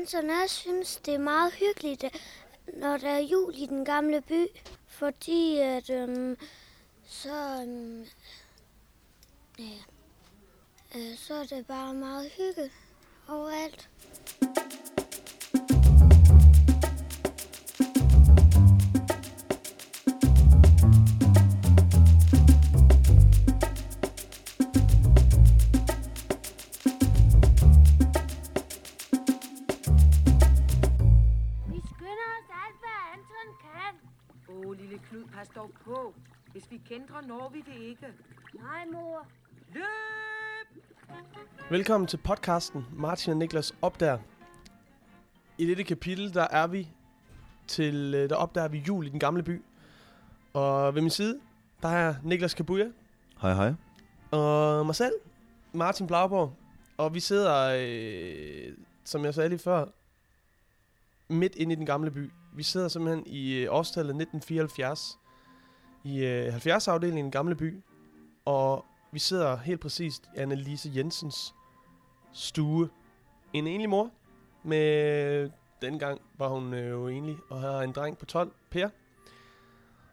Anton, jeg synes, det er meget hyggeligt, når der er jul i den gamle by. Fordi at, øhm, så, øhm, ja, øh, så er det bare meget hygge overalt. Kender, når vi det ikke. Nej, mor. Løb! Velkommen til podcasten Martin og Niklas opdager. I dette kapitel, der er vi til, øh, der opdager vi jul i den gamle by. Og ved min side, der er Niklas Kabuya Hej hej. og mig selv, Martin Blauborg. Og vi sidder, øh, som jeg sagde lige før, midt inde i den gamle by. Vi sidder simpelthen i øh, årstallet 1974 i øh, 70-afdelingen i gamle by. Og vi sidder helt præcist i Annelise Jensens stue. En enlig mor. Med dengang var hun øh, jo enlig og har en dreng på 12, Per.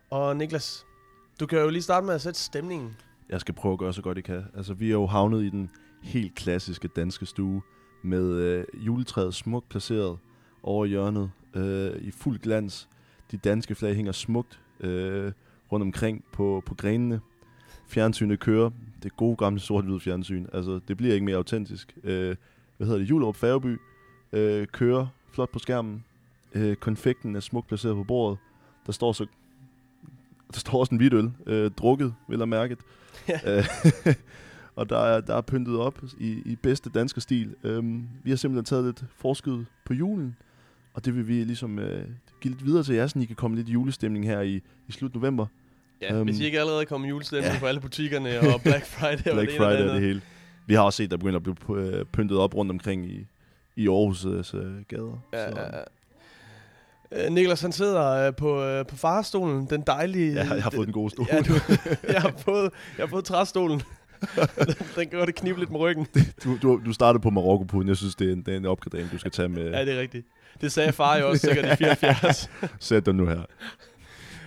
Og Niklas, du kan jo lige starte med at sætte stemningen. Jeg skal prøve at gøre så godt jeg kan. Altså, vi er jo havnet i den helt klassiske danske stue med øh, juletræet smukt placeret over hjørnet øh, i fuld glans. De danske flag hænger smukt øh, rundt omkring på, på grenene. Fjernsynet kører. Det gode gamle sort-hvide fjernsyn. Altså, det bliver ikke mere autentisk. Øh, hvad hedder det? Julerup Færgeby øh, kører flot på skærmen. Øh, konfekten er smukt placeret på bordet. Der står så der står også en hvid øl, øh, drukket, vil jeg mærke. Ja. Øh, og der er, der er pyntet op i, i bedste danske stil. Øhm, vi har simpelthen taget lidt forskud på julen, og det vil vi ligesom øh, give lidt videre til jer, så I kan komme lidt julestemning her i, i slut november. Ja, Øhm, hvis I ikke allerede kommer julestemning ja. på alle butikkerne og Black Friday og Black det og Friday det og det hele. Vi har også set, der begynder at blive øh, pyntet op rundt omkring i, i Aarhus' øh, gader. Ja, så, ja, ja. Øh, Niklas, han sidder øh, på, øh, på farstolen, den dejlige... ja, jeg har fået den gode stol. Ja, du, jeg, har fået, jeg har fået træstolen. den, den gør det knive lidt med ryggen. du, du, du startede på Marokko-puden. Jeg synes, det er en, det er en opgradering, du skal tage med. Ja, det er rigtigt. Det sagde far jo også sikkert i 74. Sæt dig nu her.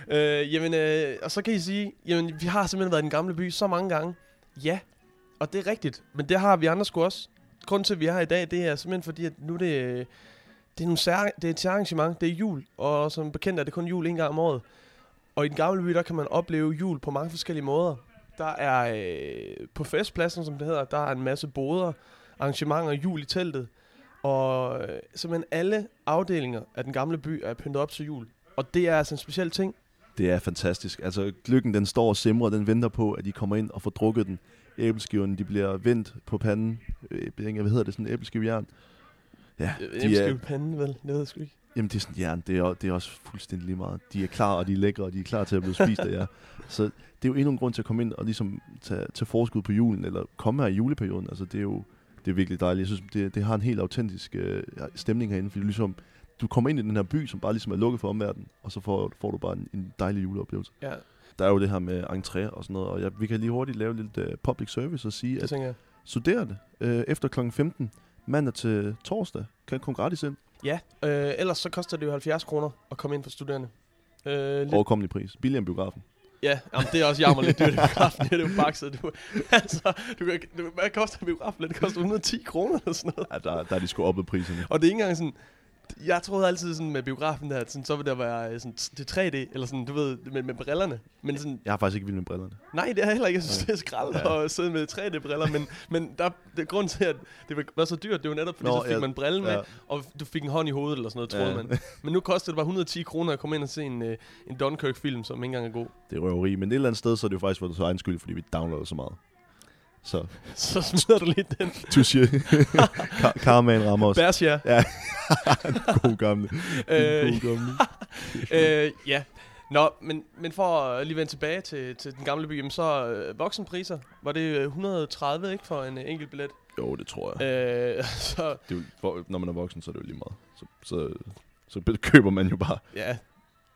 øh, jamen, øh, og så kan I sige, jamen, vi har simpelthen været i den gamle by så mange gange. Ja, og det er rigtigt. Men det har vi andre sgu også. Grunden til, at vi er her i dag, det er simpelthen fordi, at nu det, øh, det er, nogle sær, det er et arrangement. Det er jul, og som bekendt er det kun jul en gang om året. Og i den gamle by, der kan man opleve jul på mange forskellige måder. Der er øh, på festpladsen, som det hedder, der er en masse boder, arrangementer, jul i teltet. Og øh, simpelthen alle afdelinger af den gamle by er pyntet op til jul. Og det er altså en speciel ting. Det er fantastisk. Altså, gløggen den står og simrer, den venter på, at de kommer ind og får drukket den. Æbleskiverne, de bliver vendt på panden. Øh, jeg ved ikke, hvad hedder det? Sådan en æbleskivejern. Ja, De de er, panden, vel? Det ved jeg sgu ikke. jamen det er sådan jern. Det er, det er også fuldstændig lige meget. De er klar, og de er lækre, og de er klar til at blive spist af jer. Så det er jo endnu en grund til at komme ind og ligesom tage, tage forskud på julen, eller komme her i juleperioden. Altså, det er jo det er virkelig dejligt. Jeg synes, det, det har en helt autentisk øh, stemning herinde, fordi ligesom, du kommer ind i den her by, som bare ligesom er lukket for omverdenen, og så får, får du bare en, en dejlig juleoplevelse. Ja, Der er jo det her med entré og sådan noget, og jeg, vi kan lige hurtigt lave lidt uh, public service og sige, det at studerende uh, efter kl. 15 mandag til torsdag kan komme gratis ind. Ja, øh, ellers så koster det jo 70 kroner at komme ind for studerende. Øh, lidt, Overkommelig pris. Billigere end biografen. Ja, jamen, det er også jammer lidt dyrt i biografen. Det er jo bakset. Du, altså, du, kan- du, hvad koster biografen? Det koster 110 kroner eller sådan noget. Ja, der, der er de sgu oppe priserne. Og det er ikke engang sådan... Jeg troede altid sådan med biografen der, at sådan, så ville der være øh, sådan, det 3D, eller sådan, du ved, med, med brillerne. Men sådan, Jeg har faktisk ikke vildt med brillerne. nej, det er heller ikke. Jeg synes, det er skrald Ja. at sidde med 3D-briller. Men, men der, det, grund til, at det var så dyrt, det var netop, fordi Nå, så fik ja, man brillen med, Ja, og du fik en hånd i hovedet eller sådan noget, troede Ja. man. Men nu koster det bare 110 kroner at komme ind og se en, øh, en Dunkirk-film, som ikke engang er god. det er røveri. Men et eller andet sted, så er det jo faktisk for deres egen skyld, fordi vi downloader så meget. Så, Så smider du lige den. touché. Kar- Karmaen rammer os. Bærsja. God gamle. Øh, God gamle. øh, ja. Nå, men, men for at lige vende tilbage til, til den gamle by, jamen så øh, voksenpriser, var det øh, 130, ikke, for en øh, enkelt billet? Jo, det tror jeg. Øh, så Det er jo, når man er voksen, så er det jo lige meget. Så, så, så køber man jo bare. ja,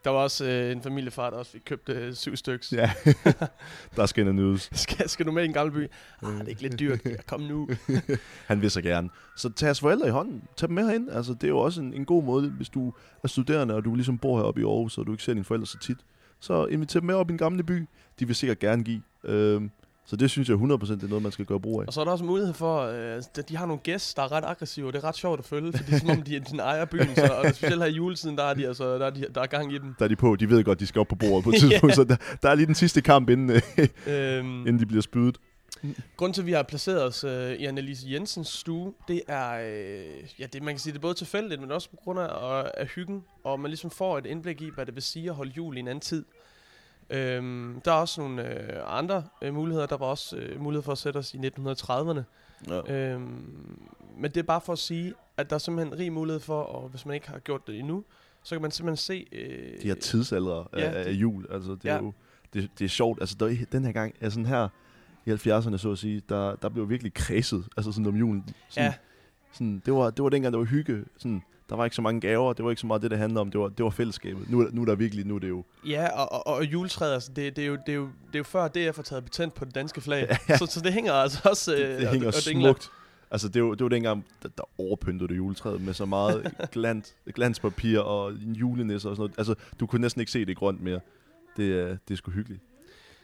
Der var også øh, en familiefar, der også fik købt øh, syv stykker. Ja, der skal en nydes. Skal, skal du med i en gammel by? Ah, det er ikke lidt dyrt. Ja, Kom nu. Han vil så gerne. Så tag jeres forældre i hånden. Tag dem med herind. Altså, det er jo også en, en god måde, hvis du er studerende, og du ligesom bor heroppe i Aarhus, og du ikke ser dine forældre så tit. Så inviter dem med op i en gamle by. De vil sikkert gerne give. Øhm, så det synes jeg 100% det er noget, man skal gøre brug af. Og så er der også mulighed for, øh, at de har nogle gæster, der er ret aggressive, og det er ret sjovt at følge, fordi det er som om, de, de ejer byen, så, og specielt her i juletiden, der er, de, altså, der, er de, der er gang i dem. Der er de på. De ved godt, de skal op på bordet på et tidspunkt. Så der, der er lige den sidste kamp, inden, øh, Øhm, inden de bliver spydet. Grunden til, at vi har placeret os øh, i Annelise Jensens stue, det er, øh, ja, det, man kan sige, det er både tilfældigt, men også på grund af, af, af hyggen, og man ligesom får et indblik i, hvad det vil sige at holde jul i en anden tid. Øhm, der er også nogle øh, andre øh, muligheder. Der var også øh, mulighed for at sætte os i 1930'erne. Ja. Øhm, men det er bare for at sige, at der er simpelthen rig mulighed for, og hvis man ikke har gjort det endnu, så kan man simpelthen se... Øh, De her tidsalder af, Ja, af det- jul. Altså, det er Ja. jo det, det er sjovt. Altså, der, er- den her gang, altså sådan her i 70'erne, så at sige, der, der blev virkelig kredset, altså sådan om julen. Sådan, Ja, sådan, det, var, det var dengang, der var hygge. Sådan, der var ikke så mange gaver, det var ikke så meget det, det handlede om. Det var, det var fællesskabet. Nu, nu er der virkelig, nu er det jo... ja og, og, og juletræet, altså, det, det, er jo, det, er jo, det er jo før DF har taget patent på det danske flag. Ja. så, så det hænger altså også... Øh, Det, det og- hænger og dingler. smukt. Altså, det var, det var dengang, der, der overpyntede det juletræet med så meget glans, glanspapir og en julenisse og sådan noget. Altså, du kunne næsten ikke se det grønt mere. Det, det er sgu hyggeligt.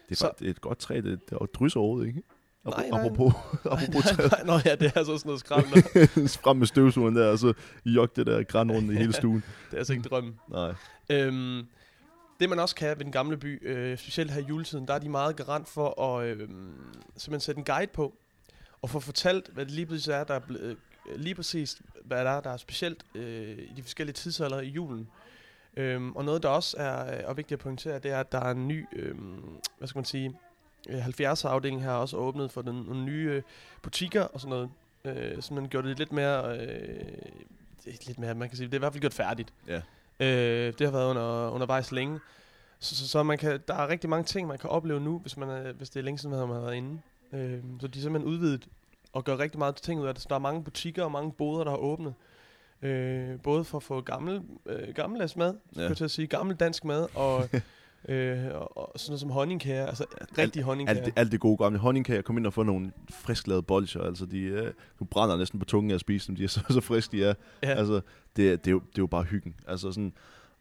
Det er, Så- bare, det er et godt træ, det, det er drysser overhovedet, ikke? Nej, nej. Apropos, Nej, apropos nej, nej, nå ja, det er altså sådan noget skræmmende. frem med støvsugeren der, og så jog det der græn rundt i hele stuen. det er altså ikke drømmen. Nej. Øhm, det man også kan ved den gamle by, øh, specielt her i juletiden, der er de meget garant for at øh, simpelthen sætte en guide på, og få fortalt, hvad det lige præcis er, der er blevet, øh, lige præcis, hvad der er, der er specielt øh, i de forskellige tidsalder i julen. Øhm, og noget, der også er øh, og vigtigt at pointere, det er, at der er en ny, øh, hvad skal man sige, 70'er afdeling her også åbnet for den, nogle nye øh, butikker og sådan noget, øh, så man gjorde det lidt mere, øh, lidt mere, man kan sige, det er i hvert fald gjort færdigt. Ja. Øh, det har været under, undervejs længe. Så, så, så man kan, der er rigtig mange ting, man kan opleve nu, hvis, man er, hvis det er længe siden, man har været inde. Øh, så de er simpelthen udvidet og gør rigtig meget ting ud af det. Så der er mange butikker og mange boder, der har åbnet. Øh, både for at få gammel, øh, gammeldags mad, ja. Ja. jeg til at sige, gammel dansk mad, og, øh, og, og sådan noget som honningkager, altså rigtig honningkager. Alt det, alt det gode gamle honningkager. Kom ind og få nogle frisklavede bolcher. Altså, de, øh, du brænder næsten på tungen af at spise dem. De er så, så friske, de er. ja. Altså, det, er- det, er jo, det er jo bare hyggen. Altså sådan,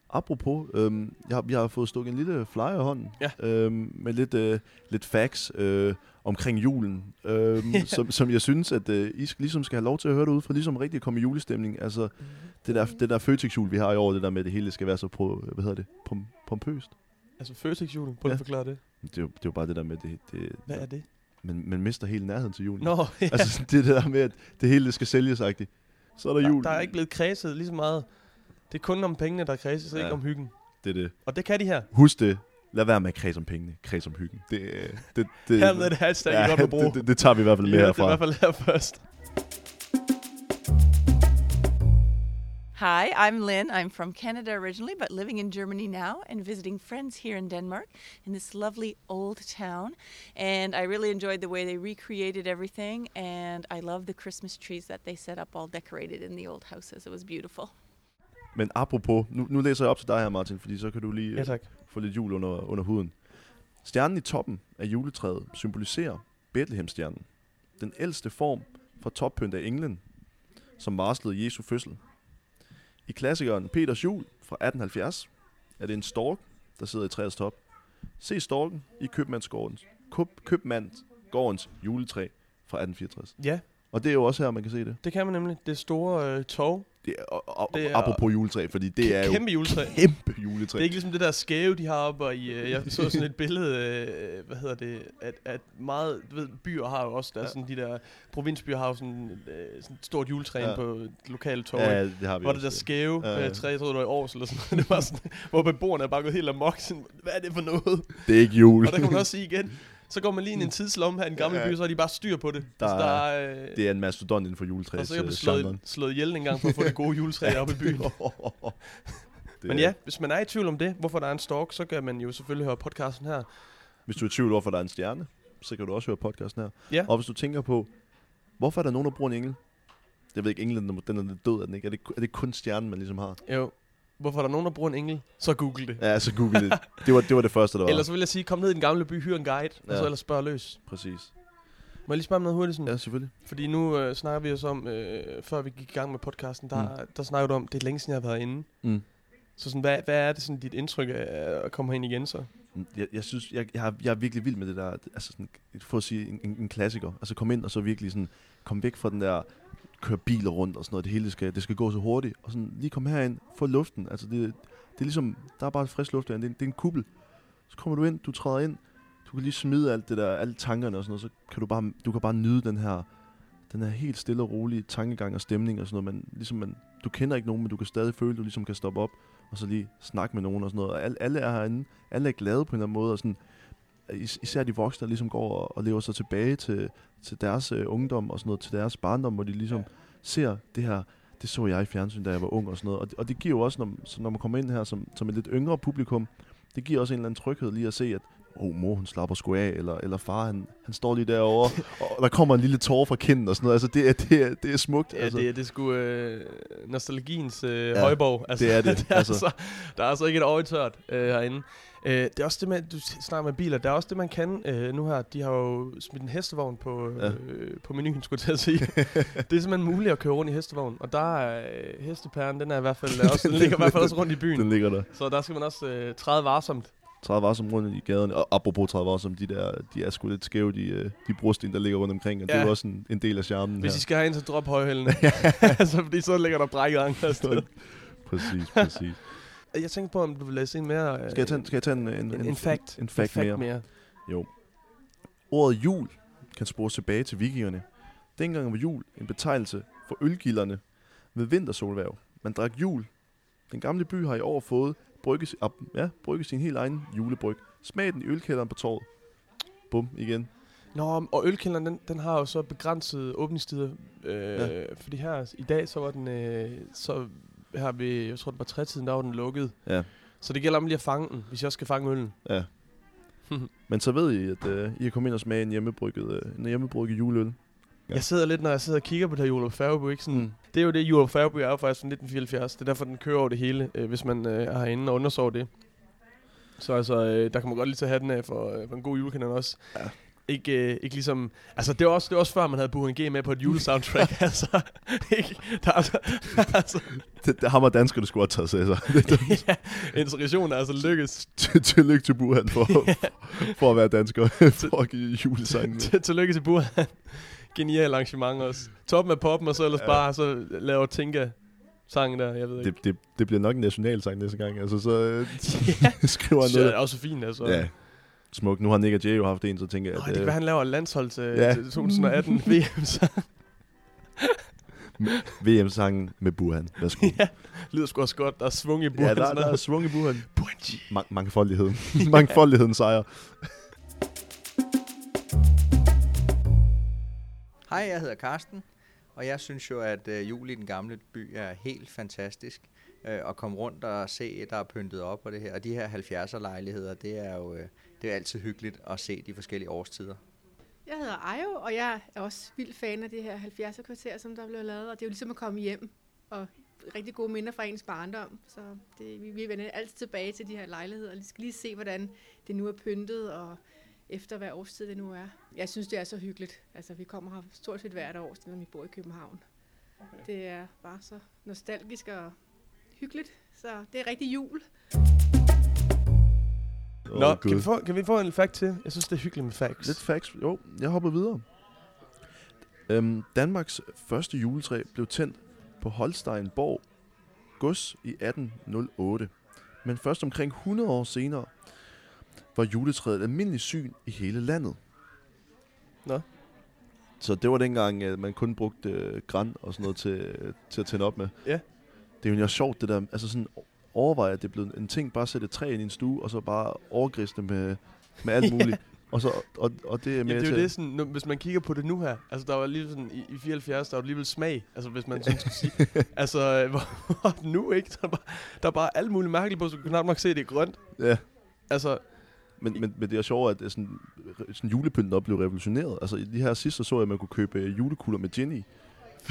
apropos, øhm, jeg, har, jeg har fået stukket en lille flyer i hånden, Ja. øhm, med lidt, øh, lidt facts øh, omkring julen, øhm, Ja. som, som jeg synes, at øh, I skal, ligesom skal have lov til at høre det ud, for ligesom rigtig komme i julestemning. Altså, det der, det der Føtex-jul, vi har i år, det der med, at det hele skal være så på, hvad hedder det, pom, pompøst. Altså Føtex-julen, prøv Ja. at forklare det. Det er, jo, det er jo bare det der med, det, det Hvad er det? man, man mister hele nærheden til julen. Nå, ja. Altså, det der med, at det hele det skal sælges, -agtigt. Så er der, jul. der, der er ikke blevet kredset lige så meget. Det er kun om pengene, der kredses, ja. Ikke om hyggen. Det er det. Og det kan de her. Husk det. Lad være med at kredse om pengene. Kreds om hyggen. Det, det, det, Hermed et hashtag, ja, I godt må bruge. det, det, det, tager vi i hvert fald med ja, herfra. det er i hvert fald her først. Hi, I'm Lynn. I'm from Canada originally, but living in Germany now and visiting friends here in Denmark in this lovely old town. And I really enjoyed the way they recreated everything, and I love the Christmas trees that they set up all decorated in the old houses. It was beautiful. Men apropos, nu, nu læser jeg op til dig her, Martin, fordi så kan du lige Ja, øh, tak. få lidt jul under, under huden. Stjernen i toppen af juletræet symboliserer Bethlehemstjernen. Den ældste form for toppynt af englen, som varslede Jesu fødsel. I klassikeren Peters jul fra 1870 er det en stork, der sidder i træets top. Se storken i købmandsgårdens, køb, købmandsgårdens juletræ fra 1864. Ja, Og det er jo også her, man kan se det. det kan man nemlig. Det store øh, tog. Det er, og, og, Det er- apropos juletræ, fordi det er jo Kæmpe juletræ. kæmpe juletræ. Det er ikke ligesom det der skæve, de har oppe og i... Øh, jeg så sådan et billede, øh, hvad hedder det, at, at meget, du ved, byer har jo også, der er Ja. sådan de der provinsbyer har jo sådan, øh, sådan et stort juletræ Ja. på lokale tog. Ja, det har vi Hvor det der skæve Ja, ja. Øh, træ, jeg tror det var i Aarhus eller sådan noget. Det var sådan, hvor beboerne er bare gået helt amok. Sådan, hvad er det for noget? Det er ikke jul. Og der kan man også sige igen, så går man lige ind i en tidslomme her i en gammel Ja. by, så har de bare styr på det. Der altså, der er, øh, Det er en mastodont inden for og juletræs. så kan du øh, slået, slået ihjel en gang for at få det gode juletræ oppe i byen. Det Men ja, hvis man er i tvivl om det, hvorfor der er en stork, så kan man jo selvfølgelig høre podcasten her. Hvis du er i tvivl, hvorfor der er en stjerne, så kan du også høre podcasten her. Ja. Og hvis du tænker på, hvorfor er der nogen, der bruger en engel? Jeg ved ikke, englen den er lidt død, er den ikke? Er det, er det kun stjernen, man ligesom har? Jo. Hvorfor er der nogen, der bruger en engel, så google det. Ja, så google det. Det var det, var det første, der var. Ellers vil jeg sige, kom ned i den gamle by, hyr en guide, ja. og så ellers spørg løs. Præcis. Må jeg lige spørge om noget hurtigt? Sådan? Ja, selvfølgelig. Fordi nu øh, snakker vi os om, øh, før vi gik i gang med podcasten, der, mm. der snakker du om, det er længe siden, jeg har været inde. Mm. Så sådan, hvad, hvad er det sådan dit indtryk af at komme herind igen så? Jeg, jeg synes, jeg, jeg, er, jeg er virkelig vild med det der, altså sådan, for at sige en, en, en klassiker. Altså kom ind og så virkelig sådan, kom væk fra den der, køre biler rundt og sådan noget. Det hele skal, det skal gå så hurtigt. Og sådan lige komme herind, få luften. Altså det, det er ligesom, der er bare frisk luft derinde. Det, er- det er en kuppel. Så kommer du ind, du træder ind, du kan lige smide alt det der, alle tankerne og sådan noget, så kan du bare, du kan bare nyde den her, den her helt stille og rolige tankegang og stemning og sådan noget. Man, ligesom man, du kender ikke nogen, men du kan stadig føle, at du ligesom kan stoppe op og så lige snakke med nogen og sådan noget. Og alle, alle er herinde, alle er glade på en eller anden måde, og sådan, is- især de voksne, der ligesom går og, og lever sig tilbage til, til deres øh, ungdom og sådan noget, til deres barndom, hvor de ligesom ja. ser det her, det så jeg i fjernsyn, da jeg var ung og sådan noget. Og, det- og det giver jo også, når, så når man kommer ind her som, som et lidt yngre publikum, det giver også en eller anden tryghed lige at se, at oh, mor hun slapper sgu af, eller, eller far han, han står lige derovre, og der kommer en lille tårer fra kinden og sådan noget. Altså det er, det er, det er smukt. Ja, altså. det, det er sgu øh, nostalgiens øh, Ja, højborg. Altså, det er det, er altså. altså, der er altså ikke et øje tørt øh, herinde. Øh, det er også det med, du snakker med biler, der er også det, man kan øh, nu her. De har jo smidt en hestevogn på, øh, på menuen, skulle jeg til at sige. det er simpelthen muligt at køre rundt i hestevogn. Og der er øh, hestepæren, den er i hvert fald også, den ligger i hvert fald også rundt i byen. Den ligger der. Så der skal man også øh, træde varsomt. 30 var som rundt i gaderne. Og apropos 30 var som de der, de er sgu lidt skæve, de, øh, de brosten, der ligger rundt omkring. Og ja. det er jo også en, en del af charmen Hvis her. I skal have en, så drop højhældene. altså, fordi så ligger der brækket afsted. Præcis, præcis. Jeg tænkte på, om du vil læse en mere... Øh, Skal jeg tage, skal jeg tage en, en, en, en fact? En fact, en mere? mere. Jo. Ordet jul kan spores tilbage til vikingerne. Dengang var jul en betegnelse for ølgilderne ved vintersolværv. Man drak jul. Den gamle by har i år fået brygge, op, ja, brygge sin helt egen julebryg. Smag den i ølkælderen på torvet. Bum, igen. Nå, og ølkælderen, den, den har jo så begrænset åbningstider. Øh, Ja. Fordi her i dag, så var den... Øh, så her ved, jeg tror det var trætiden, der var den lukket. Ja. Så det gælder om lige at fange den, hvis jeg skal fange øllen. Ja. Men så ved I, at øh, I kan komme ind og smage en hjemmebrygget, øh, en hjemmebrygget juleøl. Ja. Jeg sidder lidt, når jeg sidder og kigger på det her Jule Færgeby, ikke? Sådan, Mm. Det er jo det, Jule Færgeby er jo faktisk fra 1974. Det er derfor, den kører over det hele, øh, hvis man øh, er herinde og undersøger det. Så altså, øh, der kan man godt lige tage hatten af for, øh, for en god julekalender også. Ja. Ikke, øh, ikke ligesom... Altså, det var også, det var også før, man havde Buren G med på et julesoundtrack. altså, ikke? Der er altså, altså, Det, det har man danskerne skulle have taget sig. Så. ja, integrationen er altså lykkedes. Til- Tillykke til Burhan for, for at være dansker. for at give julesangen. Til- Tillykke til Buren. Genial arrangement også. Toppen af poppen, og så ellers Ja. ja. bare så laver Tinka sangen der, jeg ved ikke. Det, det, det bliver nok en nationalsang næste gang. Altså, så øh, ja, skriver han så er noget. det også fint, altså. Ja, smuk. Nu har Nick og Jay jo haft en, så tænker jeg, Nå, at det kan øh, være, han laver landshold til, Ja. ja. til 2018 VM. Så VM-sangen med Burhan. Værsgo. ja, lyder sgu også godt. Der er svung i ja, buren. der, der er svung i Burhan. Burenji. Ma- mangfoldigheden. mangfoldigheden sejrer. Hej, jeg hedder Karsten, og jeg synes jo, at øh, jul i den gamle by er helt fantastisk. Øh, at komme rundt og se, der er pyntet op og det her. Og de her 70'er lejligheder, det er jo øh, det er altid hyggeligt at se de forskellige årstider. Jeg hedder Ajo, og jeg er også vild fan af det her 70'er kvarter, som der blev lavet. Og det er jo ligesom at komme hjem og rigtig gode minder fra ens barndom. Så det, vi, vi vender altid tilbage til de her lejligheder. Vi skal lige se, hvordan det nu er pyntet, og efter hvad årstid det nu er. Jeg synes, det er så hyggeligt. Altså, vi kommer her stort set hvert år, selvom vi bor i København. Okay. Det er bare så nostalgisk og hyggeligt. Så det er rigtig jul. Nå, Åh, kan, vi få, kan vi få en fact til? Jeg synes, det er hyggeligt med facts. Lidt facts. Jo, jeg hopper videre. Øhm, Danmarks første juletræ blev tændt på Holsteinborg gods i 1808. Men først omkring 100 år senere var juletræet et almindeligt syn i hele landet. Nå. Så det var dengang, at man kun brugte øh, græn og sådan noget til, til at tænde op med. Ja. Det er jo sjovt, det der. Altså sådan overveje, at det er blevet en ting, bare at sætte et træ ind i en stue, og så bare overgriste med, med alt Ja. muligt. Og, så, og, og det er Ja, mere det er jo det, sådan, nu, hvis man kigger på det nu her, altså der var lige sådan, i, i 74, der var alligevel smag, altså hvis man sådan skulle sige, altså hvor, hvor nu ikke, der er, bare, der er bare alt muligt mærkeligt på, så du kan knap nok se, at det er grønt. Ja. Altså, Men, men, men det er sjovt, at det er sådan, sådan julepynten op blev revolutioneret. Altså i de her sidste så jeg, at man kunne købe øh, julekugler med gin i.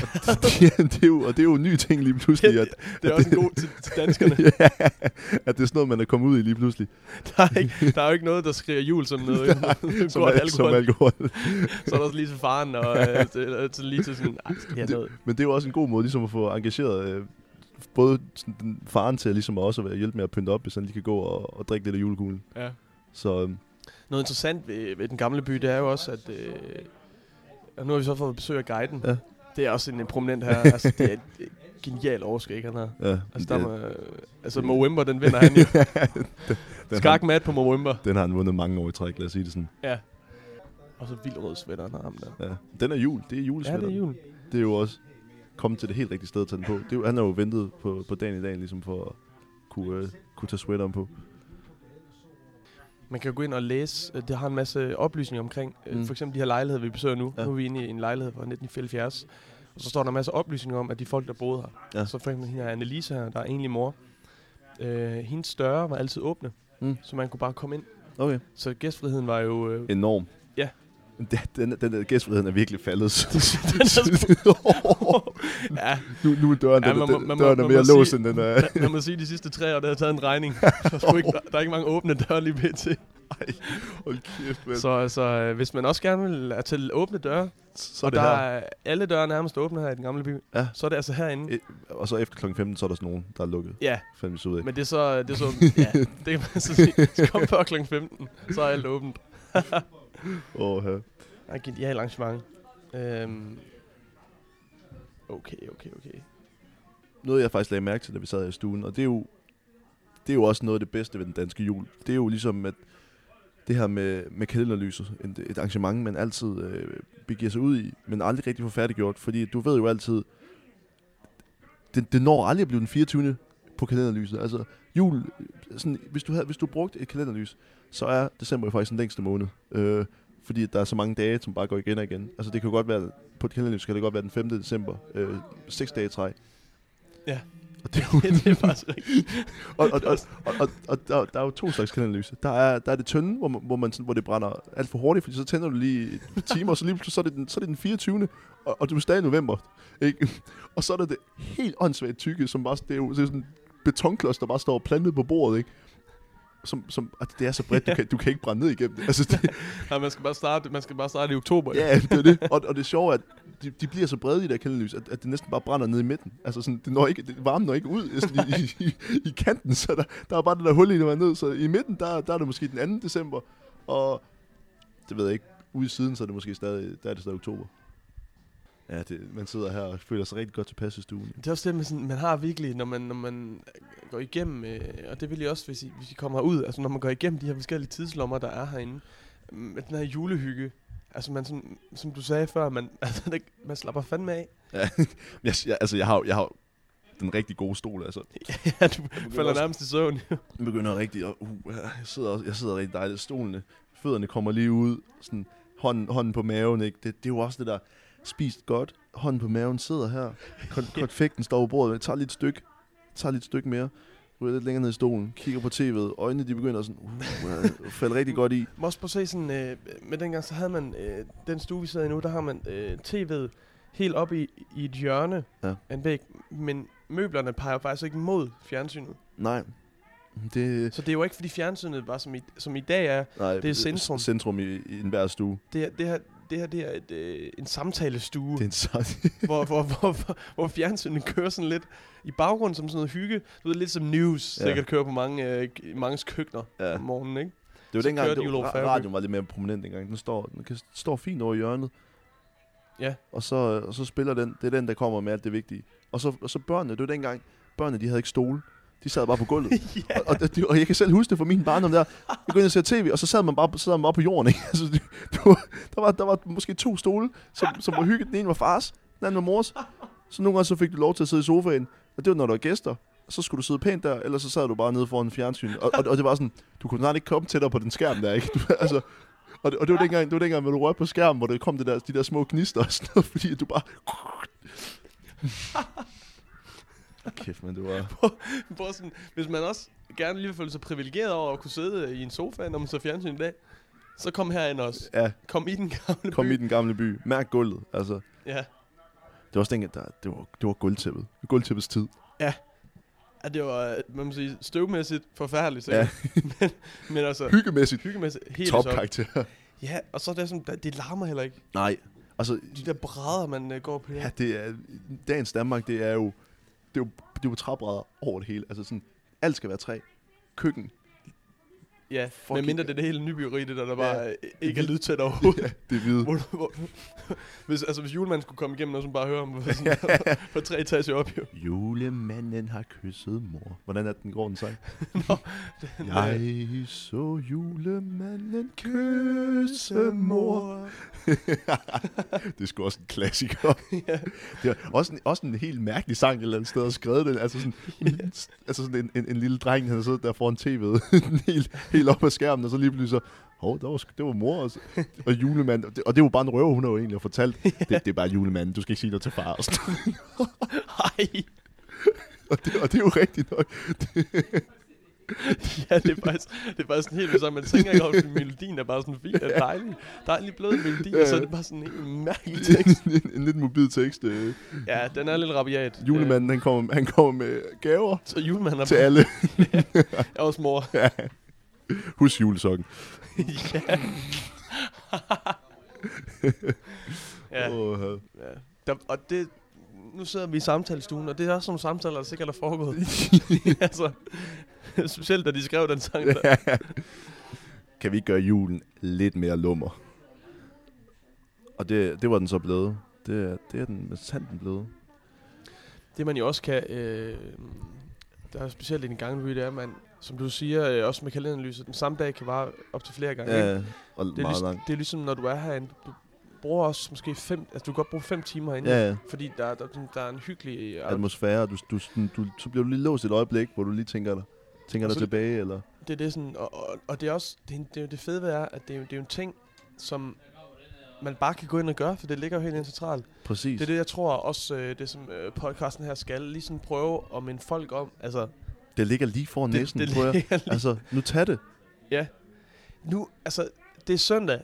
det, er jo, og det er jo en ny ting lige pludselig. At, Det er også en god til, til danskerne. ja, at det er sådan noget, man er kommet ud i lige pludselig. Der er, ikke, der er jo ikke noget, der skriger jul som noget. Som, Godt al- som alkohol. alkohol. Så er der også lige til faren, og øh, til, til, lige til sådan, have noget? Men det er jo også en god måde ligesom at få engageret øh, både sådan, den faren til ligesom også at være hjælpe med at pynte op, hvis han lige kan gå og, og drikke lidt af julekuglen. Ja. Så øhm, Noget interessant ved, ved den gamle by, det er jo også, at... Øh, og nu har vi så fået besøg af guiden. Ja. Det er også en, en prominent her. altså, det er et genial overskæg, han har. ja, Altså, der det- må, altså Movember, den vinder han jo. den, Skak mat på Movember. den har han vundet mange år i træk, lad os sige det sådan. Ja. Og så vild rød sweater, han har ham der. Ja. Den er jul, det er Ja, julesvætter. det er jul. det er jo også kommet til det helt rigtige sted at tage den på. Det er jo, han har jo ventet på, på dagen i dag, ligesom for at kunne, øh, kunne tage sweateren på. Man kan gå ind og læse. øh, Det har en masse oplysninger omkring. Mm. Mm. For eksempel de her lejligheder, vi besøger nu. Ja. Nu er vi inde i en lejlighed fra 1974. Og så står der en masse oplysninger om, at de folk, der boede her. Ja. Så for eksempel hende her Annelise her, der er egentlig mor. Øh, hendes døre var altid åbne. Mm. Så man kunne bare komme ind. Okay. Så gæstfriheden var jo... Øh, Enorm. Ja. Den, den, den der gæstfriheden er virkelig faldet. den er ja, nu, nu er døren, Ja, den, man den, man døren er man mere må sige- låst, end den er... man, man må sige, at de sidste tre år, der har taget en regning. Der er, sgu ikke, der, der er ikke mange åbne døre lige ved til. Hold kæft, mand. Så altså, øh, hvis man også gerne vil til åbne døre, så er det der her. er alle døre nærmest åbne her i den gamle by, Ja. så er det altså herinde. Et- Og så efter kl. 15, så er der sådan nogen, der er lukket. Ja, Fandt vi så ud af. men det er så, det er så, ja, det kan man så sige. Så kom før kl. 15, så er alt åbent. Åh, ja. Det er et genialt arrangement. Øhm, okay, okay, okay. Noget, jeg faktisk lagde mærke til, da vi sad i stuen, og det er jo, det er jo også noget af det bedste ved den danske jul. Det er jo ligesom, at det her med, med kalenderlyset, et, et arrangement, man altid øh, begiver sig ud i, men aldrig rigtig får færdiggjort, fordi du ved jo altid, det, det når aldrig at blive den 24. på kalenderlyset. Altså, jul, sådan, hvis, du havde, hvis du brugte et kalenderlys, så er december jo faktisk den længste måned. Øh, fordi der er så mange dage, som bare går igen og igen. Altså, det kan jo godt være, på et kalenderlys kan det godt være den 5. december, øh, seks dage i træk. Ja. Og det er jo det er faktisk rigtigt. og, og, og, og, og, og der, der er jo to slags kalenderlys. Der er, der er det tynde, hvor, man, hvor, man sådan, hvor det brænder alt for hurtigt, fordi så tænder du lige et time, og så lige pludselig, så er det den, så er det den 24. Og, og du er stadig i november. Ikke? Og så er der det helt åndssvagt tykke, som bare, det er jo det er sådan betonklods, der bare står plantet på bordet, ikke? Som, som, altså, det er så bredt, du kan, du kan ikke brænde ned igennem det. Altså, det, Nej, man skal bare starte, man skal bare starte i oktober. ja, det er det. Og, og det sjove er, at de, de bliver så brede, de der kalenderlys, at, at det næsten bare brænder ned i midten. Altså sådan, det når ikke, det, varmen når ikke ud sådan, i, i, i, i, kanten, så der, der er bare det der hul i, der ned. Så i midten, der, der er det måske den 2. december, og det ved jeg ikke, ude i siden, så er det måske stadig, der er det stadig oktober. Ja, det, man sidder her og føler sig rigtig godt tilpas i stuen. Det er også det, man, sådan, man har virkelig, når man, når man går igennem, øh, og det vil jeg også, hvis I, hvis I kommer ud, altså når man går igennem de her forskellige tidslommer, der er herinde, mm, med den her julehygge, altså man sådan, som du sagde før, man, altså, det, man slapper fandme af. Ja, jeg, jeg, altså, jeg har, jeg har den rigtig gode stol, altså. ja, du falder nærmest i søvn. Jeg begynder rigtig at, uh, jeg sidder, jeg sidder rigtig dejligt i stolene. Fødderne kommer lige ud, sådan hånden, hånden på maven, ikke? Det, det er jo også det der, spist godt, hånden på maven sidder her, Kon- konfekten står på bordet, jeg tager lige et stykke, tager lige et stykke mere, ryger lidt længere ned i stolen, kigger på tv'et, øjnene de begynder sådan, uh, uh, falder rigtig godt i. Man også prøve at se sådan, øh, med dengang, så havde man, øh, den stue, vi sidder i nu, der har man øh, tv'et helt op i, i et hjørne Ja. af en væg, men møblerne peger faktisk ikke mod fjernsynet. Nej, det, Så det er jo ikke, fordi fjernsynet var som i, som i dag er, nej, Det er centrum. Centrum i, i enhver stue. det, det, her, det her det er et, øh, en samtalestue. Det er en sejt. hvor, hvor, hvor, hvor, hvor fjernsynet kører sådan lidt i baggrunden som sådan noget hygge. Du ved, lidt som news, Ja. sikkert kører på mange, øh, manges køkkener Ja. om morgenen, ikke? Det var Så dengang, det var, radioen var lidt mere prominent dengang. Den står, den kan, står fint over hjørnet. Ja. Og så, og så spiller den, det er den, der kommer med alt det vigtige. Og så, og så børnene, det var dengang, børnene, de havde ikke stole. De sad bare på gulvet. ja. og, og, og, jeg kan selv huske det fra min barndom der. Jeg går ind og ser tv, og så sad man bare, sad man bare på jorden. Ikke? Altså, det, det var, der, var, der var måske to stole, som, som var hygget. Den ene var fars, den anden var mors. Så nogle gange så fik du lov til at sidde i sofaen. Og det var, når der var gæster. Og så skulle du sidde pænt der, eller så sad du bare nede foran fjernsyn. Og, og, og det var sådan, du kunne snart ikke komme tættere på den skærm der, ikke? Du, altså, og det, og det var dengang, det var dengang, hvor du rørte på skærmen, hvor der kom det der, de der små gnister og sådan noget, fordi du bare... Kæft, men det var... Prøv sådan, hvis man også gerne lige vil føle sig privilegeret over at kunne sidde i en sofa, når man ser fjernsyn i dag, så kom herind også. Ja, Kom i den gamle kom by. i den gamle by. Mærk gulvet, altså. Ja. Det var også dengang, der, det var, det var gulvtæppet. Gulvtæppets tid. Ja, det var, øh, man må sige, støvmæssigt forfærdeligt. Ja. sikkert. men, men altså, Hyggemæssigt. hyggemæssigt helt Top karakter. Ja, og så er det sådan, det larmer heller ikke. Nej, altså, De der brædder, man uh, går på ja, det er, dagens Danmark, det er jo, det er jo, det er jo træbrædder over det hele. Altså sådan, alt skal være træ. Køkken. Ja, med mindre det er det hele nybyggeri, det der, der Ja. bare ja. ikke er lydtæt overhovedet. Ja, det er hvide. Hvor, hvor, hvis, altså, hvis julemanden skulle komme igennem og sådan bare høre om sådan, på tre etager op, jo. Julemanden har kysset mor. Hvordan er den går den sang? Nå, Jeg så julemanden kysse mor. det er sgu også en klassiker. ja. Det er også en, også en helt mærkelig sang, et eller andet sted har skrevet den. Altså sådan, altså sådan en, en, en, lille dreng, han har siddet der foran tv'et, helt, helt op ad skærmen, og så lige pludselig så, hov, det var, det var mor, og, så- og julemand, og det, og det var bare en røver, hun har jo egentlig fortalt. Det, det er bare julemanden, du skal ikke sige noget til far. Og, sådan. Ej, og, det, og det er jo rigtigt nok. ja, det er faktisk, det er faktisk sådan helt sådan, man tænker ikke over, at melodien er bare sådan fin og dejlig, dejlig blød melodi, og så er det bare sådan en helt mærkelig tekst. en, en lidt mobil tekst. Øh. Ja, den er lidt rabiat. Julemanden, han kommer, han kommer med gaver Øh, så julemanden er til alle. Er også mor. Husk julesokken. ja. ja. Åh, ja. Der, og det, nu sidder vi i samtalestuen, og det er også nogle samtaler, der sikkert er foregået. altså, specielt da de skrev den sang der. kan vi ikke gøre julen lidt mere lummer? Og det, det var den så blevet. Det, er- det er den med sanden blevet. Det man jo også kan, øh, der er specielt i den gange, det er, at man, som du siger, øh, også med kalenderlyset, den samme dag kan vare op til flere gange. Ja, og det, er meget ligesom, det er ligesom, når du er herinde, du bruger også måske fem, altså du kan godt bruge fem timer herinde, Ja, ja. fordi der, der, der er en hyggelig... øh, Atmosfære, du, du, du, så bliver du lige låst et øjeblik, hvor du lige tænker dig, tænker dig tilbage, eller... Det er det sådan, og, og, og det er også, det, det, det fede ved er, at det er, det er jo en ting, som man bare kan gå ind og gøre, for det ligger jo helt ind centralt. Præcis. Det er det, jeg tror også, øh, det som øh, podcasten her skal, lige sådan prøve at minde folk om, altså... Det ligger lige foran Det- næsen, det tror jeg. ligger lige- Altså, nu tag det. Ja. Nu, altså, det er søndag.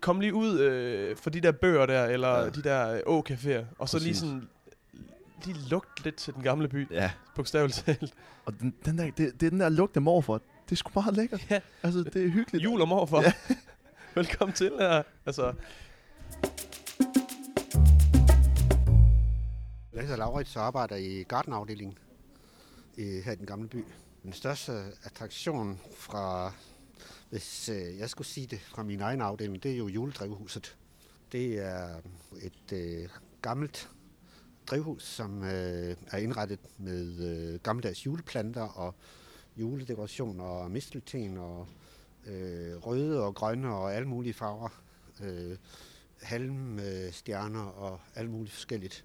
Kom lige ud øh, for de der bøger der, eller Ja. de der øh, å-caféer, og så lige Præcis. sådan, lige lugt lidt til den gamle by, Ja. bogstaveligt talt. Og den, den der, det, det er den der lugt af morfar. Det er sgu meget lækkert. Ja. Altså, det er hyggeligt. Jul om år for. Ja. Velkommen til her. Altså, Jeg hedder Laurits og arbejder i gardenafdelingen i, her i den gamle by. Den største attraktion fra, hvis øh, jeg skulle sige det fra min egen afdeling, det er jo juledrivhuset. Det er et øh, gammelt drivhus, som øh, er indrettet med øh, gammeldags juleplanter og juledekorationer og mistelten og øh, røde og grønne og alle mulige farver. Øh, halm, øh, stjerner og alt muligt forskelligt.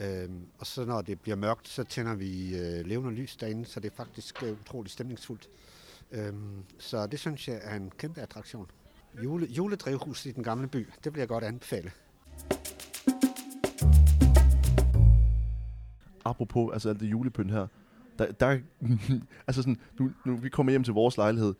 Øhm, og så når det bliver mørkt, så tænder vi øh, levende lys derinde, så det er faktisk øh, utroligt stemningsfuldt. Øhm, så det synes jeg er en kæmpe attraktion. Jule, juledrivhuset i den gamle by, det vil jeg godt anbefale. apropos altså alt det julepynt her, der, der altså sådan, nu, nu vi kommer hjem til vores lejlighed,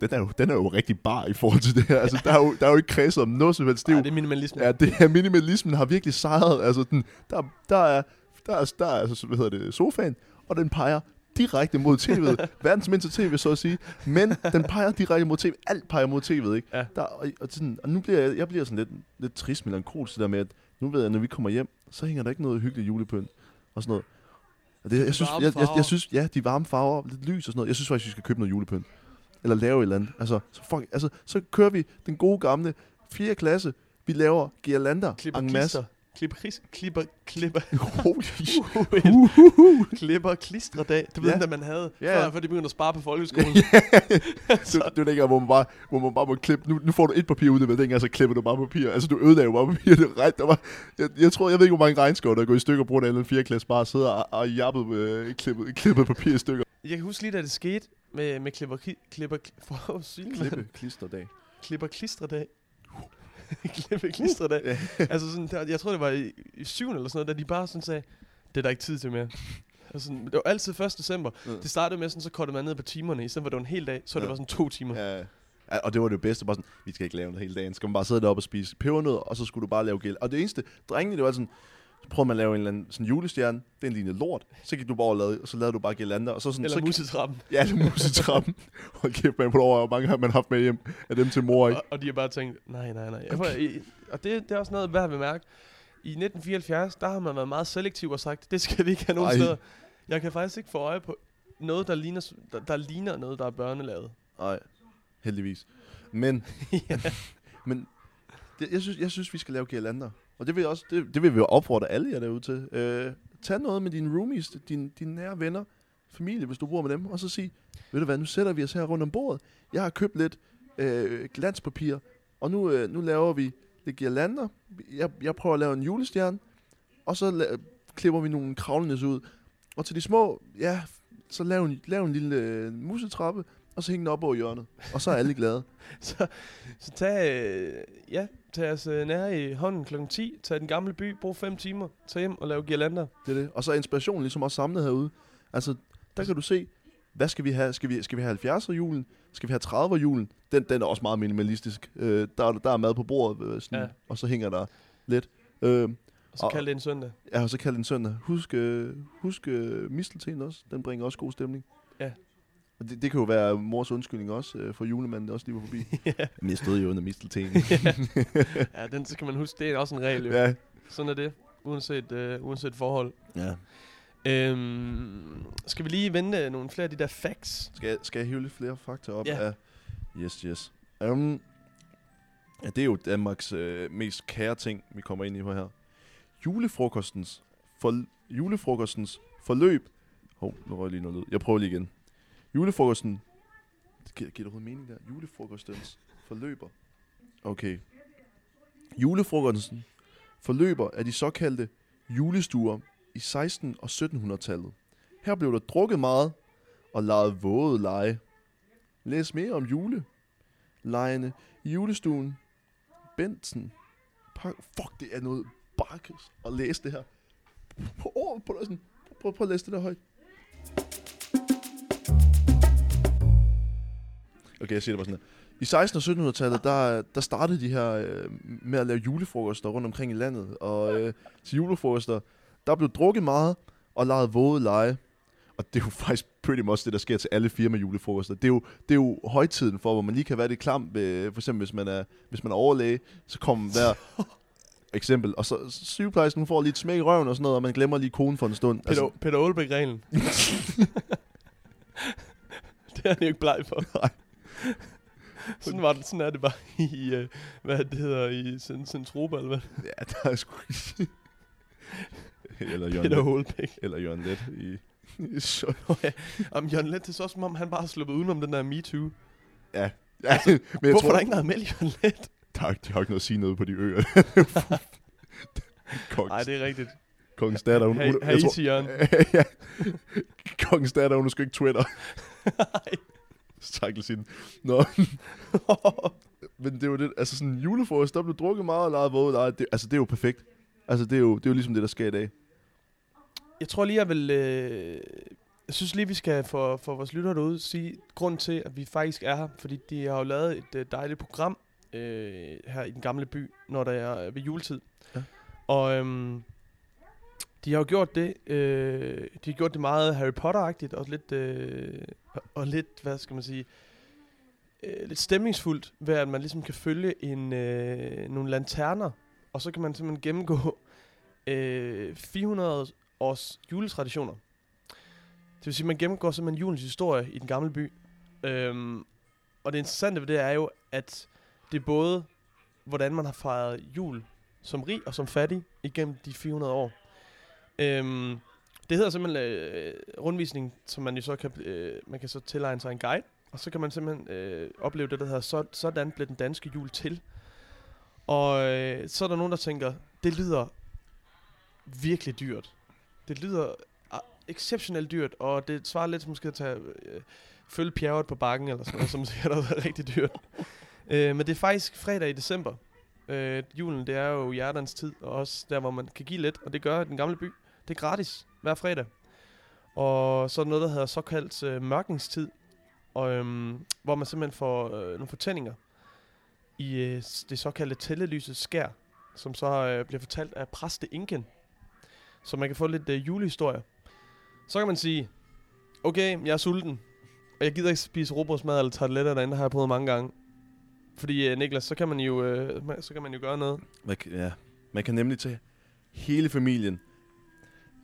den er jo, den er jo rigtig bar i forhold til det her. Altså, der er jo, der er jo ikke kredset om noget som helst. Ej, jo- det er minimalisme. Ja, det er minimalismen har virkelig sejret. Altså, den, der, der er, der er, der er altså, hvad hedder det, sofaen, og den peger direkte mod tv'et. Verdens mindste tv, så at sige. Men den peger direkte mod tv. Alt peger mod tv'et, ikke? Ja. Der, og, og, sådan, og nu bliver jeg, jeg bliver sådan lidt, lidt trist melankolsk det der med, at nu ved jeg, at når vi kommer hjem, så hænger der ikke noget hyggeligt julepynt og sådan noget. Og det, jeg, synes, jeg, jeg, jeg, synes, ja, de varme farver, lidt lys og sådan noget. Jeg synes faktisk, vi skal købe noget julepynt. Eller lave et eller andet. Altså, så, fuck, altså, så kører vi den gode gamle 4. klasse. Vi laver girlander Klipper en masse. Klipper, klis, klipper, klipper, Holy shit. klipper klistredag. Det ved Ja. ja. man havde, Ja, ja. ja. før, før de begyndte at spare på folkeskolen. det, det er dengang, hvor man bare, hvor man bare må klippe. Nu, nu får du et papir ud af det, dengang så klipper du bare papir. Altså, du ødelagde jo bare papir. Det ret, der var, jeg, jeg, tror, jeg ved ikke, hvor mange regnskov, der går i stykker på grund af, en 4. klasse bare sidder og, og jappet øh, klippet, klippet papir i stykker. Jeg kan huske lige, da det skete med, med klipper, kli- klipper, for Klippe, klisterdag. klipper klistredag. klippe klistredag. Ja. altså sådan, der, jeg tror det var i, i 7. eller sådan noget, da de bare sådan sagde, det er der ikke tid til mere. Og sådan, det var altid 1. december. Ja. Det startede med sådan, så kortede man ned på timerne, i stedet for det var en hel dag, så ja. Det var sådan to timer. Ja. Ja, og det var det bedste, bare sådan, vi skal ikke lave noget hele dagen. Skal man bare sidde deroppe og spise pebernødder, og så skulle du bare lave gæld. Og det eneste, drengene, det var sådan, Så prøvede man at lave en eller anden sådan julestjerne. Den lignede lort. Så gik du bare og lavede, og så lavede du bare girlander. Og så sådan, Eller så, musetrappen. Ja, eller musetrappen. Hold kæft, man på over, hvor mange har man haft med hjem af dem til mor, ikke? Og, og de har bare tænkt, nej, nej, nej. Okay. og det, det er også noget værd at bemærke. I 1974, der har man været meget selektiv og sagt, det skal vi ikke have nogen Ej. steder. Jeg kan faktisk ikke få øje på noget, der ligner, der, der ligner noget, der er børnelavet. Nej, heldigvis. Men, men det, jeg, synes, jeg synes, vi skal lave girlander. Og det vil, også, det, det vil vi jo opfordre alle jer derude til. Øh, tag noget med dine roomies, dine, dine nære venner, familie, hvis du bor med dem, og så sig, ved du hvad, nu sætter vi os her rundt om bordet. Jeg har købt lidt øh, glanspapir, og nu, øh, nu laver vi lidt girlander. Jeg, jeg prøver at lave en julestjerne, og så la- klipper vi nogle kravlenes ud. Og til de små, ja, så lav en, lav en lille øh, musetrappe, og så hæng den op over hjørnet. Og så er alle glade. Så, så tag, øh, ja, tag os øh, nære i hånden kl. 10, tag den gamle by, brug 5 timer, tag hjem og lave girlander. Det er det. Og så er inspirationen ligesom også samlet herude. Altså, der kan du se, hvad skal vi have? Skal vi, skal vi have 70'er julen? Skal vi have 30'er julen? Den, den er også meget minimalistisk. Øh, der, er- der er mad på bordet, øh, sådan, ja. og så hænger der lidt. Øh, Og så kald det en søndag. Ja, og så kald det en søndag. Husk, øh, husk øh, mistelten også. Den bringer også god stemning. Og det, det kan jo være mors undskyldning også, øh, for julemanden også lige var forbi. Ja. Men jeg stod jo under mistelten. ja, den skal man huske, det er også en regel. Jo. Ja. Sådan er det, uanset, øh, uanset forhold. Ja. Øhm, skal vi lige vente nogle flere af de der facts? Skal jeg, skal jeg hive lidt flere fakta op? Ja. Af, yes, yes. Um, ja, det er jo Danmarks øh, mest kære ting, vi kommer ind i på her. Julefrokostens, for, julefrokostens forløb. Hov, nu røg jeg lige noget lyd. Jeg prøver lige igen. Julefrokosten. Det giver, giver det overhovedet mening der? Julefrokostens forløber. Okay. Julefrokosten forløber af de såkaldte julestuer i 16- og 1700-tallet. Her blev der drukket meget og leget våde lege. Læs mere om jule. Lejene i julestuen. Bensen. Pak- Fuck, det er noget bakkes at læse det her. På ord, på sådan. Prøv, prøv at læse det der højt. Okay, jeg siger det bare sådan her. I 1600- og 1700-tallet, der, der startede de her øh, med at lave julefrokoster rundt omkring i landet. Og øh, til julefrokoster, der blev drukket meget og leget våde lege. Og det er jo faktisk pretty much det, der sker til alle firma julefrokoster. Det er jo, det er jo højtiden for, hvor man lige kan være lidt klam. Ved, for eksempel, hvis man er, hvis man er overlæge, så kommer der eksempel. Og så sygeplejersken får lige et smæk i røven og sådan noget, og man glemmer lige konen for en stund. Peter, Peter Aalbæk-reglen. det er han jo ikke bleg for. Nej. sådan, var det, sådan er det bare i, uh, hvad det hedder, i Centropa, eller hvad? Ja, der er sgu Eller Jørgen Peter. Aalbæk. Eller Jørgen Let i... okay. Jamen, Jørgen Let, det er så som om, han bare har sluppet udenom den der MeToo. Ja. ja men jeg Hvorfor tror, er der ikke noget med Jørgen Let? Der har, de har ikke noget at sige noget på de øer. Nej, det er rigtigt. Kongens datter, hun... Ha- hun Jørgen. ja. Kongens datter, hun skal ikke Twitter. Stakkels hende. Nå. Men det er jo det, altså sådan en julefrokost, der blev drukket meget og leget våde leje. Det, altså det er jo perfekt. Altså det er jo, det er jo ligesom det, der sker i dag. Jeg tror lige, jeg vil... Øh, jeg synes lige, vi skal for, for vores lyttere derude sige grund til, at vi faktisk er her. Fordi de har jo lavet et øh, dejligt program øh, her i den gamle by, når der er ved juletid. Ja. Og øhm, de har jo gjort det, øh, de har gjort det meget Harry Potter-agtigt, og lidt, øh, og- lidt, hvad skal man sige, øh, lidt stemningsfuldt, ved at man ligesom kan følge en, øh, nogle lanterner, og så kan man simpelthen gennemgå øh, 400 års juletraditioner. Det vil sige, at man gennemgår simpelthen julens historie i den gamle by. Øhm, og det interessante ved det er jo, at det er både, hvordan man har fejret jul som rig og som fattig igennem de 400 år. Øhm, det hedder simpelthen øh, rundvisning, som man jo så kan, øh, man kan så tilegne sig en guide, og så kan man simpelthen øh, opleve det, der hedder, så, sådan blev den danske jul til. Og øh, så er der nogen, der tænker, det lyder virkelig dyrt. Det lyder ah, exceptionelt dyrt, og det svarer lidt som måske at tage, øh, følge pjerret på bakken, eller sådan noget, som sikkert også er rigtig dyrt. Øh, men det er faktisk fredag i december. Øh, julen, det er jo hjerternes tid, og også der, hvor man kan give lidt, og det gør den gamle by. Det er gratis hver fredag. Og så er der noget, der hedder såkaldt øh, mørkningstid, og, øhm, hvor man simpelthen får øh, nogle fortællinger i øh, det såkaldte tællelysets skær, som så øh, bliver fortalt af præste Inken. så man kan få lidt øh, julehistorie. Så kan man sige, okay, jeg er sulten, og jeg gider ikke spise robotsmad eller tarteletter derinde, der har jeg prøvet mange gange. Fordi øh, Niklas, så kan man jo, øh, så kan man jo gøre noget. Man, kan- ja. man kan nemlig tage hele familien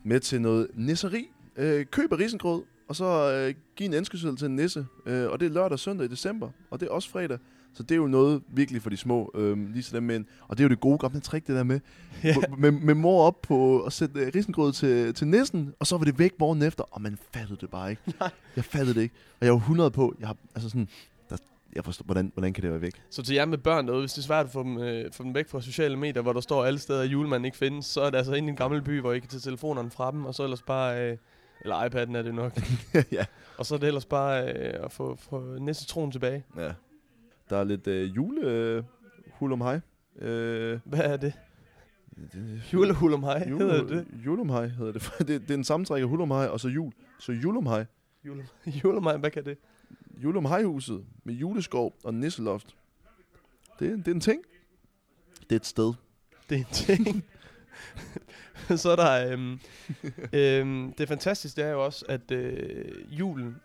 med til noget nisseri. Øh, køb af risengrød, og så øh, give en ønskeseddel til en nisse. Øh, og det er lørdag og søndag i december, og det er også fredag. Så det er jo noget virkelig for de små, øh, lige dem med Og det er jo det gode gamle trick, det der med, ja. med, med mor op på at sætte øh, risengrød til, til nissen, og så var det væk morgen efter, og man fattede det bare ikke. Nej. Jeg fattede det ikke. Og jeg var 100 på, jeg har, altså sådan, jeg forstår, hvordan, hvordan kan det være væk? Så til jer med børn derude, hvis det er svært at få dem, øh, få dem væk fra sociale medier, hvor der står alle steder, at julemanden ikke findes, så er det altså inde i en gammel by, hvor I kan tage telefonerne fra dem, og så ellers bare... Øh, eller iPad'en er det nok. ja. og så er det ellers bare øh, at få, få næste troen tilbage. Ja. Der er lidt øh, jule øh, hul om hej. Øh, Hvad er det? det Julehul om hej, hedder det det? Julum hej hedder det. det. Det er en sammentræk af hul om hej og så jul. Så julum hej. Jule, julemaj, hvad kan det? Julum hejhuset med juleskov og nisseloft. Det, er- det er en ting. Det er et sted. Det er en ting. så er der... Øhm, øhm, det fantastiske det er jo også, at øh, julen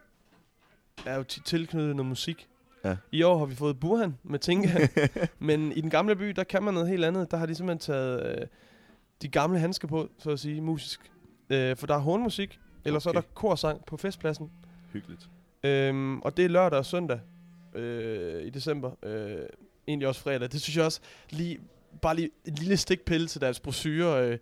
er jo tilknyttet noget musik. Ja. I år har vi fået Burhan med Tinka, men i den gamle by, der kan man noget helt andet. Der har de simpelthen taget øh, de gamle handsker på, så at sige, musisk. Øh, for der er hornmusik, eller så er der korsang på festpladsen. Hyggeligt. Øhm, og det er lørdag og søndag øh, i december. Øh, egentlig også fredag. Det synes jeg også lige... Bare lige en lille stikpille til deres brochure. Øh,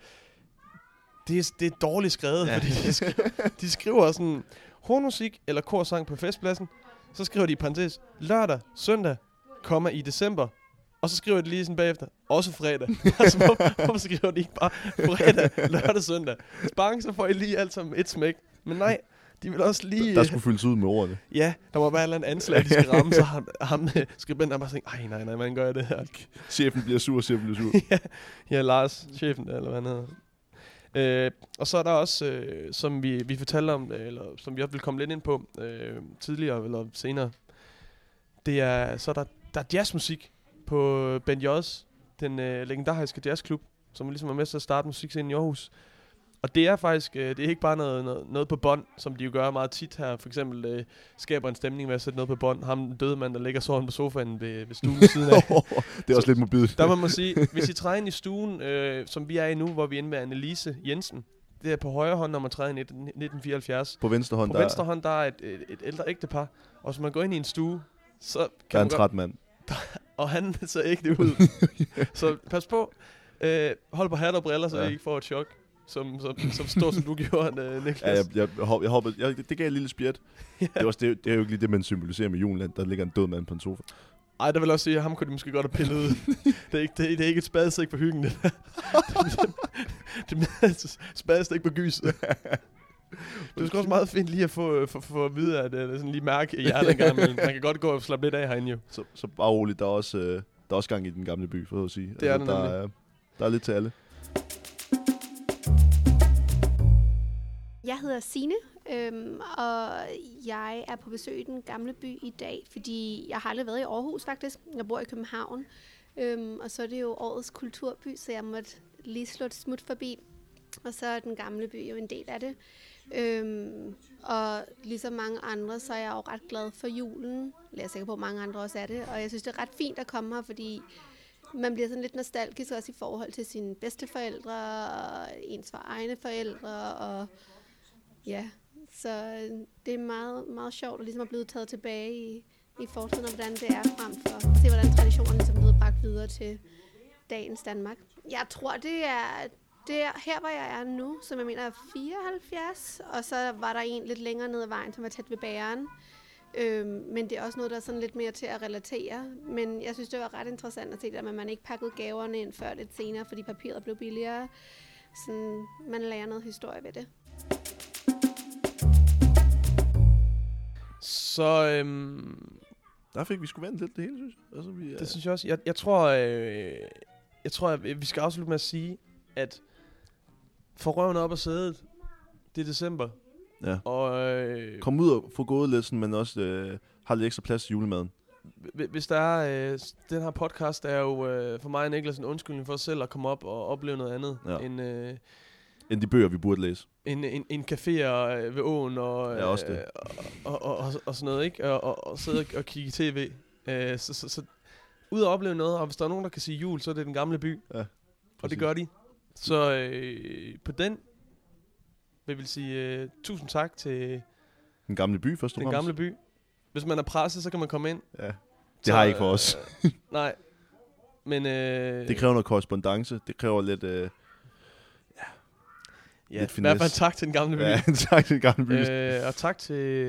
det, er, det er dårligt skrevet, ja. Fordi de skriver, de skriver sådan... Hornmusik eller korsang på festpladsen. Så skriver de i parentes lørdag, søndag, komma i december. Og så skriver de lige sådan bagefter, også fredag. altså, hvorfor, hvorfor skriver de ikke bare fredag, lørdag, søndag? Sparring, så får I lige alt sammen et smæk. Men nej, de vil også lige... Der skulle fyldes ud med ordene. Ja, der må være et eller andet anslag, de skal ramme, så ham, ham øh, skribenten er bare sådan, ej nej, nej, hvordan gør det her? Chefen bliver sur, chefen bliver sur. ja, ja, Lars, chefen, eller hvad han hedder. Øh, og så er der også, øh, som vi, vi fortalte om, øh, eller som vi også vil komme lidt ind på øh, tidligere eller senere, det er, så er der, der er jazzmusik på Ben J's, den øh, legendariske jazzklub, som ligesom er med til at starte musikscenen i Aarhus. Og det er faktisk, øh, det er ikke bare noget, noget, noget på bånd, som de jo gør meget tit her. For eksempel øh, skaber en stemning med at sætte noget på bånd. Ham den døde mand, der ligger sådan på sofaen ved, ved stuen ved siden af. det er også lidt mobilt. Der må man sige, hvis I træder ind i stuen, øh, som vi er i nu, hvor vi er inde med Annelise Jensen, det er på højre hånd, når man træder ind i 19- 1974. På venstre hånd, På der, venstre hånd, der er et, et, et ældre ægtepar, og hvis man går ind i en stue, så der kan er man en træt mand. og han ser ægte ud. så pas på, øh, hold på hat og briller, så Ja. I ikke får et chok, som, som, som stort som du gjorde, øh, Niklas. Ja, jeg, jeg, jeg, jeg hopper, jeg, det gav et lille spjæt. Det, er også, det, det er jo ikke lige det, man symboliserer med julen, der ligger en død mand på en sofa. Ej, der vil også sige, at ham kunne de måske godt have pillet ud. det, er ikke, det, er, det er ikke et spadestik på hyggen, det der. det er et spadestik på gyset. Det er sgu også meget fint lige at få, få, få at vide, at det er sådan lige mærke i hjertet en gang imellem. Man kan godt gå og slappe lidt af herinde jo. Så, så bare roligt, der er også, øh, der er også gang i den gamle by, for at sige. Det er der der, er, der er lidt til alle. Jeg hedder Sine, øhm, og jeg er på besøg i den gamle by i dag, fordi jeg har aldrig været i Aarhus faktisk. Jeg bor i København, øhm, og så er det jo årets kulturby, så jeg måtte lige slå et smut forbi. Og så er den gamle by jo en del af det. Øhm, og ligesom mange andre, så er jeg jo ret glad for julen. Jeg er sikker på, at mange andre også er det. Og jeg synes, det er ret fint at komme her, fordi man bliver sådan lidt nostalgisk også i forhold til sine bedsteforældre og ens egne forældre. Og ja, så øh, det er meget, meget sjovt at ligesom at blive taget tilbage i, i fortiden, og hvordan det er frem for at se, hvordan traditionerne ligesom er blevet bragt videre til dagens Danmark. Jeg tror, det er, det er her, hvor jeg er nu, som jeg mener er 74, og så var der en lidt længere ned ad vejen, som var tæt ved bæren. Øhm, men det er også noget, der er sådan lidt mere til at relatere. Men jeg synes, det var ret interessant at se det at man ikke pakkede gaverne ind før lidt senere, fordi papiret blev billigere. Sådan, man lærer noget historie ved det. Så øhm, Der fik vi sgu vendt lidt det hele, synes jeg. Altså, vi, det synes jeg også. Jeg, jeg tror, øh, jeg tror, at vi skal afslutte med at sige, at få røven op og sædet, det er december. ja. Og øh, Kom ud og få sådan, men også øh, har lidt ekstra plads til julemaden. hvi- hvis der er, øh, den her podcast er jo øh, for mig og Niklas en undskyldning for os selv at komme op og opleve noget andet, Ja. end, øh, End de bøger, vi burde læse. en, en, en café øh, ved åen og, Ja, også det. øh, og, og, og, og sådan noget, ikke? Og, og, og sidde og, og kigge tv. Øh, så, så, så ud og opleve noget, og hvis der er nogen, der kan sige jul, så er det den gamle by. Ja, og det gør de. Så øh, på den vil jeg sige øh, tusind tak til Den gamle by, først og den fremmest. gamle by. Hvis man er presset, så kan man komme ind. Ja. Det har I ikke for os. Øh, nej. Men øh, Det kræver noget korrespondence. Det kræver lidt... Øh, ja, lidt i hvert fald finesse. tak til den gamle by. Ja, tak til den gamle by. Øh, og tak til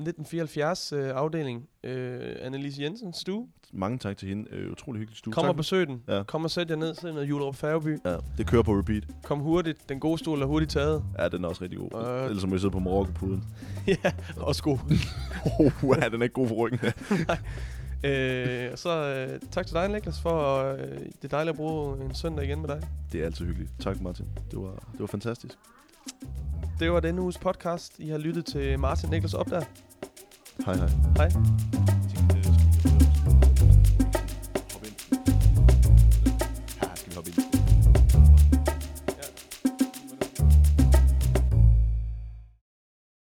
1974 øh, afdeling, øh, Annelise Jensen Stue. Mange tak til hende. Øh, utrolig hyggelig stue. Kom tak. og besøg den. Ja. Kom og sæt jer ned, sidde med Julerup Færgeby. Ja, det kører på repeat. Kom hurtigt. Den gode stol er hurtigt taget. Ja, den er også rigtig god. Øh. Ellers må vi sidde på Marokko-puden. ja, også god. oh, ja, den er ikke god for ryggen. Øh, så øh, tak til dig, Niklas, for øh, det er dejligt at bruge en søndag igen med dig. det er altid hyggeligt. Tak, Martin. Det var, det var fantastisk. Det var denne uges podcast. I har lyttet til Martin Niklas op der. Hej, hej. Hej.